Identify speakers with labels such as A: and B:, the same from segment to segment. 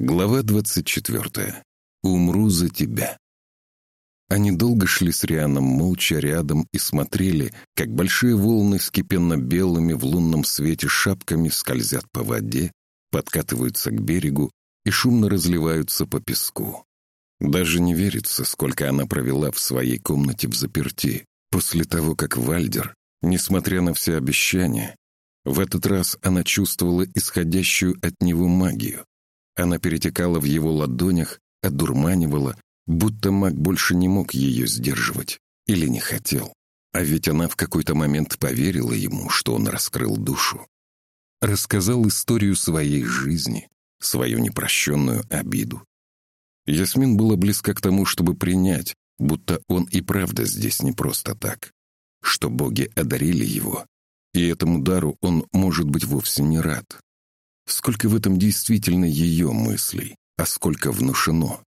A: Глава 24. «Умру за тебя». Они долго шли с Рианом молча рядом и смотрели, как большие волны с кипенно-белыми в лунном свете шапками скользят по воде, подкатываются к берегу и шумно разливаются по песку. Даже не верится, сколько она провела в своей комнате в заперти, после того, как Вальдер, несмотря на все обещания, в этот раз она чувствовала исходящую от него магию, она перетекала в его ладонях, одурманивала, будто маг больше не мог ее сдерживать или не хотел. А ведь она в какой-то момент поверила ему, что он раскрыл душу. Рассказал историю своей жизни, свою непрощенную обиду. Ясмин была близка к тому, чтобы принять, будто он и правда здесь не просто так, что боги одарили его, и этому дару он, может быть, вовсе не рад. Сколько в этом действительно ее мыслей, а сколько внушено.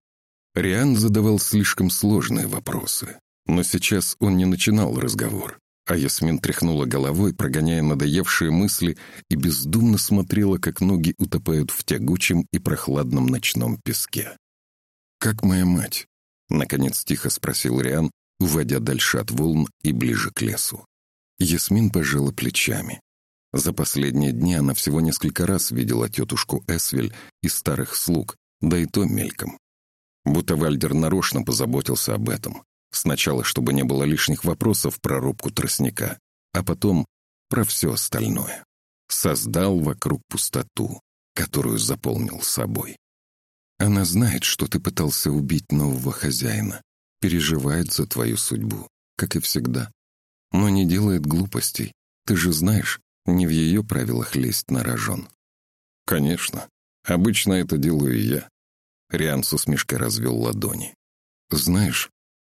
A: Риан задавал слишком сложные вопросы. Но сейчас он не начинал разговор, а Ясмин тряхнула головой, прогоняя надоевшие мысли, и бездумно смотрела, как ноги утопают в тягучем и прохладном ночном песке. «Как моя мать?» — наконец тихо спросил Риан, уводя дальше от волн и ближе к лесу. Ясмин пожала плечами. За последние дни она всего несколько раз видела тетушку Эсвель и старых слуг, да и то мельком. Будто Вальдер нарочно позаботился об этом. Сначала, чтобы не было лишних вопросов про рубку тростника, а потом про все остальное. Создал вокруг пустоту, которую заполнил собой. Она знает, что ты пытался убить нового хозяина, переживает за твою судьбу, как и всегда. Но не делает глупостей. Ты же знаешь, не в ее правилах лезть на рожон. Конечно. Обычно это делаю я. Риан с усмешкой развел ладони. Знаешь,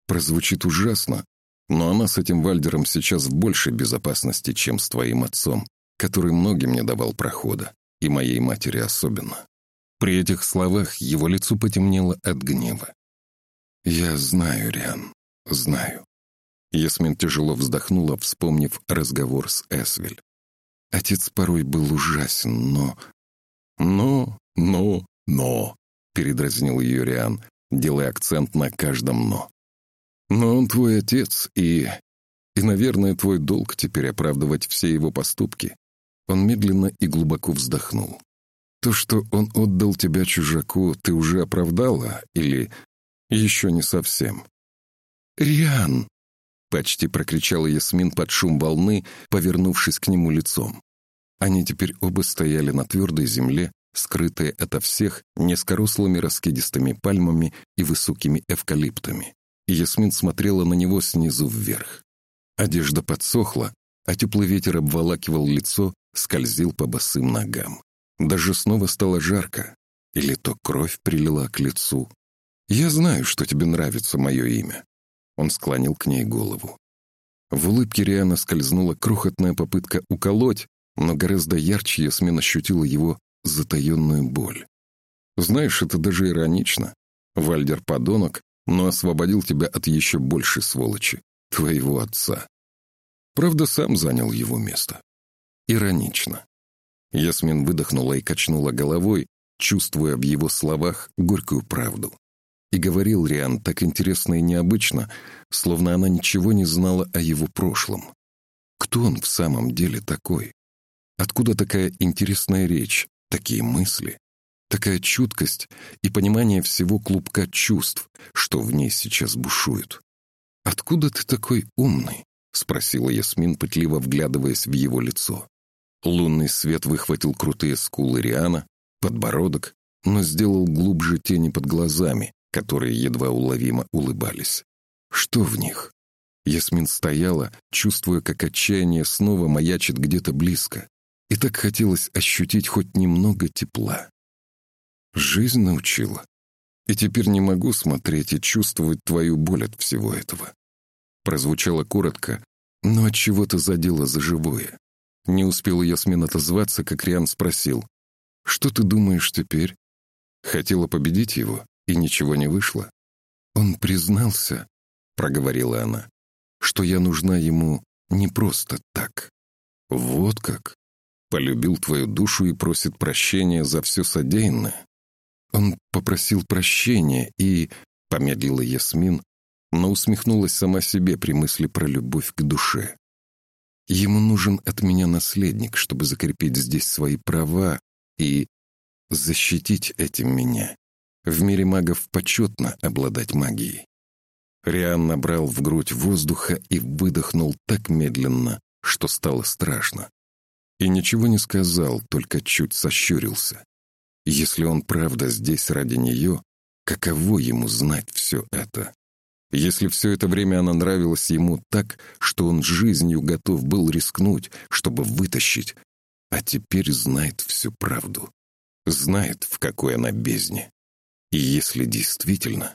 A: прозвучит ужасно, но она с этим Вальдером сейчас в большей безопасности, чем с твоим отцом, который многим не давал прохода, и моей матери особенно. При этих словах его лицо потемнело от гнева. «Я знаю, Риан, знаю». Ясмин тяжело вздохнула, вспомнив разговор с Эсвель. Отец порой был ужасен, но... «Но, но, но», — передразнил ее Риан, делая акцент на каждом «но». «Но он твой отец, и... и, наверное, твой долг теперь оправдывать все его поступки». Он медленно и глубоко вздохнул. «То, что он отдал тебя чужаку, ты уже оправдала? Или еще не совсем?» «Риан!» Почти прокричала Ясмин под шум волны, повернувшись к нему лицом. Они теперь оба стояли на твердой земле, скрытые ото всех низкорослыми раскидистыми пальмами и высокими эвкалиптами. И Ясмин смотрела на него снизу вверх. Одежда подсохла, а теплый ветер обволакивал лицо, скользил по босым ногам. Даже снова стало жарко. Или то кровь прилила к лицу. «Я знаю, что тебе нравится мое имя. Он склонил к ней голову. В улыбке Риана скользнула крохотная попытка уколоть, но гораздо ярче Ясмин ощутила его затаенную боль. «Знаешь, это даже иронично. Вальдер подонок, но освободил тебя от еще большей сволочи, твоего отца. Правда, сам занял его место. Иронично». Ясмин выдохнула и качнула головой, чувствуя в его словах горькую правду. И говорил Риан так интересно и необычно, словно она ничего не знала о его прошлом. Кто он в самом деле такой? Откуда такая интересная речь, такие мысли, такая чуткость и понимание всего клубка чувств, что в ней сейчас бушуют? «Откуда ты такой умный?» — спросила Ясмин, пытливо вглядываясь в его лицо. Лунный свет выхватил крутые скулы Риана, подбородок, но сделал глубже тени под глазами, которые едва уловимо улыбались. Что в них? Ясмин стояла, чувствуя, как отчаяние снова маячит где-то близко. И так хотелось ощутить хоть немного тепла. Жизнь научила. И теперь не могу смотреть и чувствовать твою боль от всего этого. Прозвучало коротко, но от чего то задело за живое. Не успел Ясмин отозваться, как Риан спросил, «Что ты думаешь теперь?» Хотела победить его? И ничего не вышло. Он признался, проговорила она, что я нужна ему не просто так. Вот как. Полюбил твою душу и просит прощения за все содеянное. Он попросил прощения и... Помедлила Ясмин, но усмехнулась сама себе при мысли про любовь к душе. Ему нужен от меня наследник, чтобы закрепить здесь свои права и защитить этим меня. В мире магов почетно обладать магией. Риан набрал в грудь воздуха и выдохнул так медленно, что стало страшно. И ничего не сказал, только чуть сощурился. Если он правда здесь ради нее, каково ему знать все это? Если все это время она нравилась ему так, что он жизнью готов был рискнуть, чтобы вытащить, а теперь знает всю правду. Знает, в какой она бездне. И если действительно,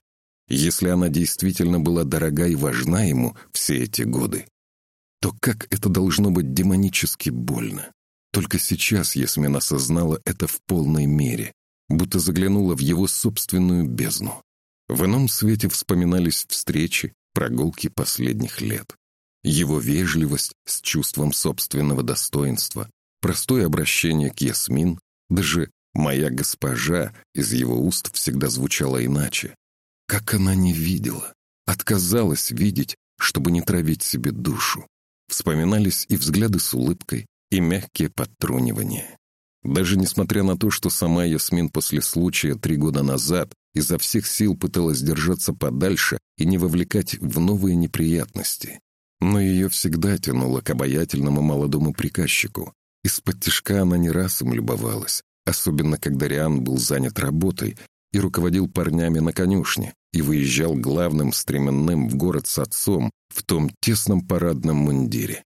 A: если она действительно была дорога и важна ему все эти годы, то как это должно быть демонически больно? Только сейчас Ясмин осознала это в полной мере, будто заглянула в его собственную бездну. В ином свете вспоминались встречи, прогулки последних лет. Его вежливость с чувством собственного достоинства, простое обращение к Ясмин, даже «моя госпожа» из его уст всегда звучало иначе. Как она не видела, отказалась видеть, чтобы не травить себе душу. Вспоминались и взгляды с улыбкой, и мягкие подтрунивания. Даже несмотря на то, что сама Ясмин после случая три года назад изо всех сил пыталась держаться подальше и не вовлекать в новые неприятности. Но ее всегда тянуло к обаятельному молодому приказчику. Из-под тишка она не раз им любовалась, особенно когда Риан был занят работой и руководил парнями на конюшне и выезжал главным стременным в город с отцом в том тесном парадном мундире.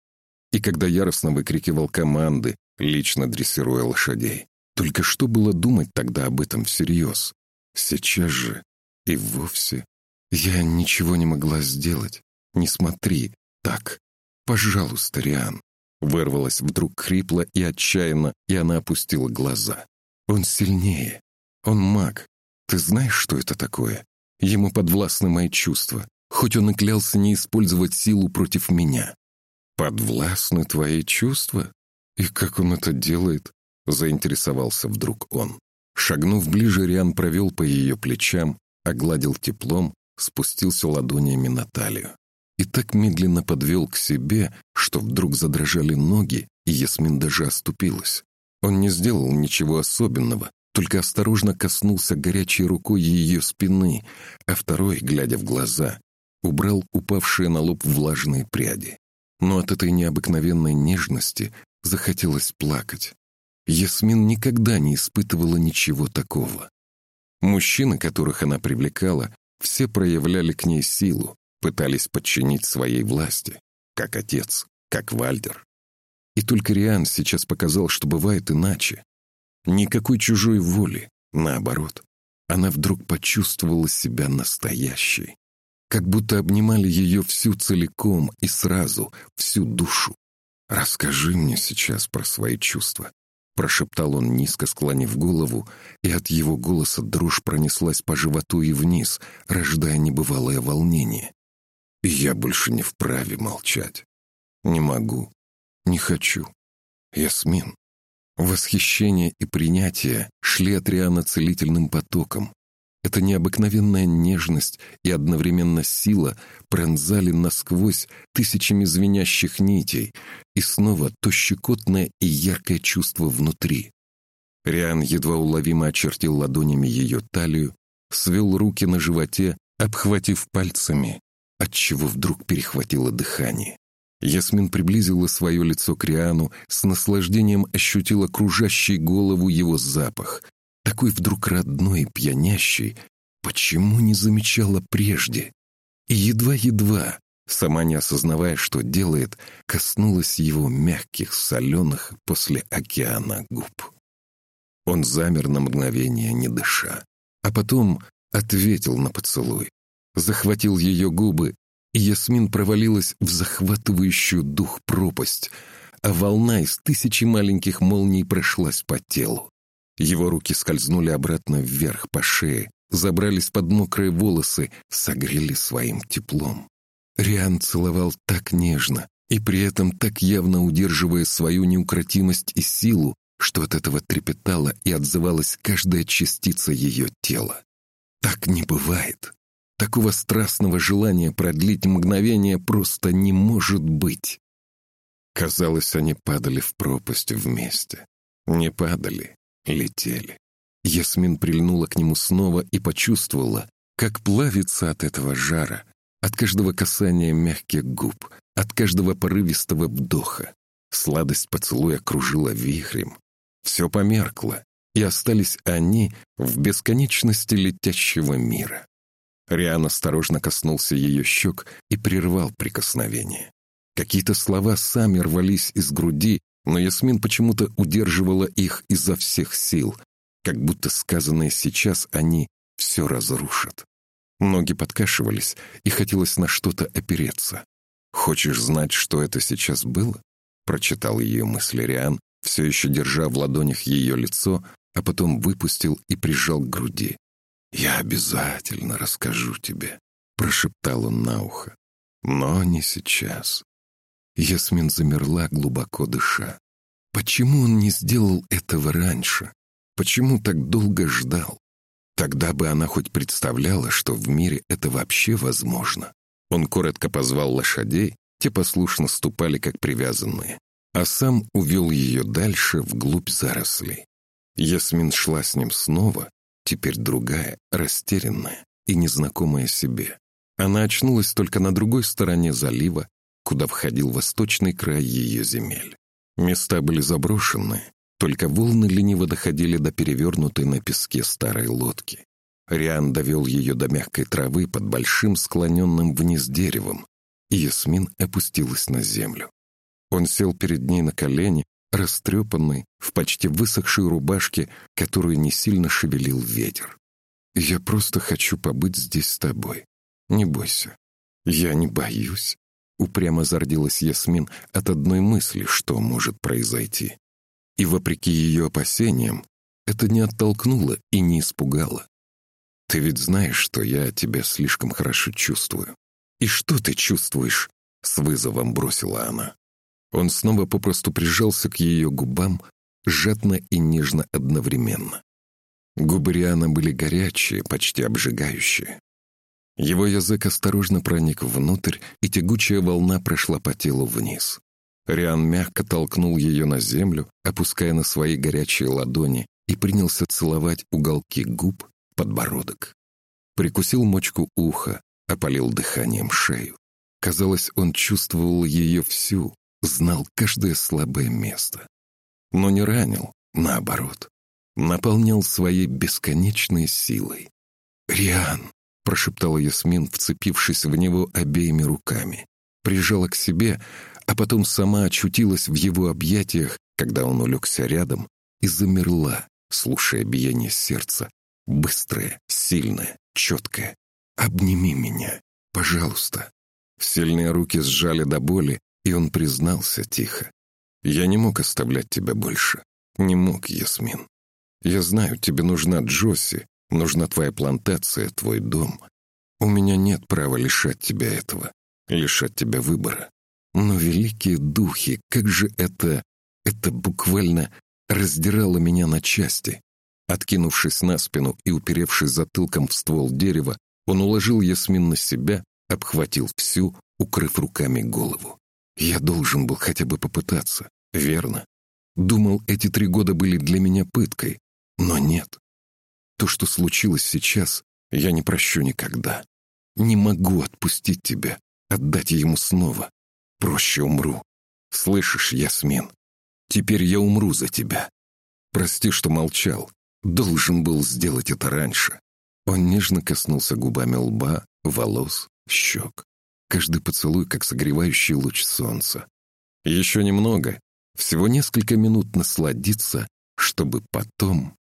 A: И когда яростно выкрикивал команды, лично дрессируя лошадей. Только что было думать тогда об этом всерьез? Сейчас же и вовсе я ничего не могла сделать. Не смотри так. Пожалуйста, Риан. Вырвалась вдруг хрипло и отчаянно, и она опустила глаза. Он сильнее. Он маг. Ты знаешь, что это такое? Ему подвластны мои чувства, хоть он и клялся не использовать силу против меня. Подвластны твои чувства? И как он это делает? Заинтересовался вдруг он. Шагнув ближе, Риан провел по ее плечам, огладил теплом, спустился ладонями на талию. И так медленно подвел к себе, что вдруг задрожали ноги, и Ясмин даже оступилась. Он не сделал ничего особенного, только осторожно коснулся горячей рукой ее спины, а второй, глядя в глаза, убрал упавшие на лоб влажные пряди. Но от этой необыкновенной нежности захотелось плакать. Ясмин никогда не испытывала ничего такого. Мужчины, которых она привлекала, все проявляли к ней силу, пытались подчинить своей власти, как отец, как Вальдер. И только Риан сейчас показал, что бывает иначе. Никакой чужой воли, наоборот. Она вдруг почувствовала себя настоящей. Как будто обнимали ее всю целиком и сразу, всю душу. «Расскажи мне сейчас про свои чувства», — прошептал он, низко склонив голову, и от его голоса дрожь пронеслась по животу и вниз, рождая небывалое волнение. Я больше не вправе молчать. Не могу, не хочу. Ясмин, Восхищение и принятие шли от Риана целительным потоком. Эта необыкновенная нежность и одновременно сила пронзали насквозь тысячами звенящих нитей, и снова то щекотное и яркое чувство внутри. Риан едва уловимо очертил ладонями ее талию, свел руки на животе, обхватив пальцами, отчего вдруг перехватило дыхание. Ясмин приблизила свое лицо к Риану, с наслаждением ощутила кружащий голову его запах. Такой вдруг родной и пьянящий. Почему не замечала прежде? И едва-едва, сама не осознавая, что делает, коснулась его мягких, соленых после океана губ. Он замер на мгновение, не дыша, а потом ответил на поцелуй. Захватил ее губы и Ясмин провалилась в захватывающую дух пропасть, а волна из тысячи маленьких молний прошлась по телу. Его руки скользнули обратно вверх по шее, забрались под мокрые волосы, согрели своим теплом. Риан целовал так нежно, и при этом так явно удерживая свою неукротимость и силу, что от этого трепетала и отзывалась каждая частица ее тела. Так не бывает. Такого страстного желания продлить мгновение просто не может быть. Казалось, они падали в пропасть вместе. Не падали, летели. Ясмин прильнула к нему снова и почувствовала, как плавится от этого жара, от каждого касания мягких губ, от каждого порывистого вдоха. Сладость поцелуя кружила вихрем. Все померкло, и остались они в бесконечности летящего мира. Риан осторожно коснулся ее щек и прервал прикосновение. Какие-то слова сами рвались из груди, но Ясмин почему-то удерживала их изо всех сил, как будто сказанные сейчас они все разрушат. Ноги подкашивались, и хотелось на что-то опереться. «Хочешь знать, что это сейчас было?» Прочитал ее мысли Риан, все еще держа в ладонях ее лицо, а потом выпустил и прижал к груди. «Я обязательно расскажу тебе», — прошептал он на ухо. «Но не сейчас. Ясмин замерла, глубоко дыша. Почему он не сделал этого раньше? Почему так долго ждал? Тогда бы она хоть представляла, что в мире это вообще возможно. Он коротко позвал лошадей, те послушно ступали, как привязанные, а сам увел ее дальше, вглубь зарослей. Ясмин шла с ним снова, теперь другая, растерянная и незнакомая себе. Она очнулась только на другой стороне залива, куда входил восточный край ее земель. Места были заброшены, только волны лениво доходили до перевернутой на песке старой лодки. Риан довел ее до мягкой травы под большим склоненным вниз деревом, и Ясмин опустилась на землю. Он сел перед ней на колени, растрепанный, в почти высохшей рубашке, которую не сильно шевелил ветер. «Я просто хочу побыть здесь с тобой. Не бойся. Я не боюсь. Упрямо зардилась Ясмин от одной мысли, что может произойти. И вопреки ее опасениям, это не оттолкнуло и не испугало. «Ты ведь знаешь, что я тебя слишком хорошо чувствую». «И что ты чувствуешь?» — с вызовом бросила она. Он снова попросту прижался к ее губам, жадно и нежно одновременно. Губы Риана были горячие, почти обжигающие. Его язык осторожно проник внутрь, и тягучая волна прошла по телу вниз. Риан мягко толкнул ее на землю, опуская на свои горячие ладони, и принялся целовать уголки губ, подбородок. Прикусил мочку уха, опалил дыханием шею. Казалось, он чувствовал ее всю, знал каждое слабое место. Но не ранил, наоборот. Наполнял своей бесконечной силой. «Риан!» прошептала Ясмин, вцепившись в него обеими руками. Прижала к себе, а потом сама очутилась в его объятиях, когда он улегся рядом, и замерла, слушая биение сердца. Быстрое, сильное, четкое. «Обними меня, пожалуйста». Сильные руки сжали до боли, и он признался тихо. «Я не мог оставлять тебя больше. Не мог, Ясмин. Я знаю, тебе нужна Джосси, Нужна твоя плантация, твой дом. У меня нет права лишать тебя этого, лишать тебя выбора. Но великие духи, как же это... Это буквально раздирало меня на части. Откинувшись на спину и уперевшись затылком в ствол дерева, он уложил Ясмин на себя, обхватил всю, укрыв руками голову. Я должен был хотя бы попытаться, верно? Думал, эти три года были для меня пыткой, но нет. То, что случилось сейчас, я не прощу никогда. Не могу отпустить тебя, отдать ему снова. Проще умру. Слышишь, Ясмин? Теперь я умру за тебя. Прости, что молчал. Должен был сделать это раньше. Он нежно коснулся губами лба, волос, щек. Каждый поцелуй, как согревающий луч солнца. Еще немного, всего несколько минут насладиться, чтобы потом